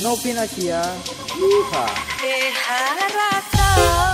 No Pinakia. ¿ah? Yeehaw.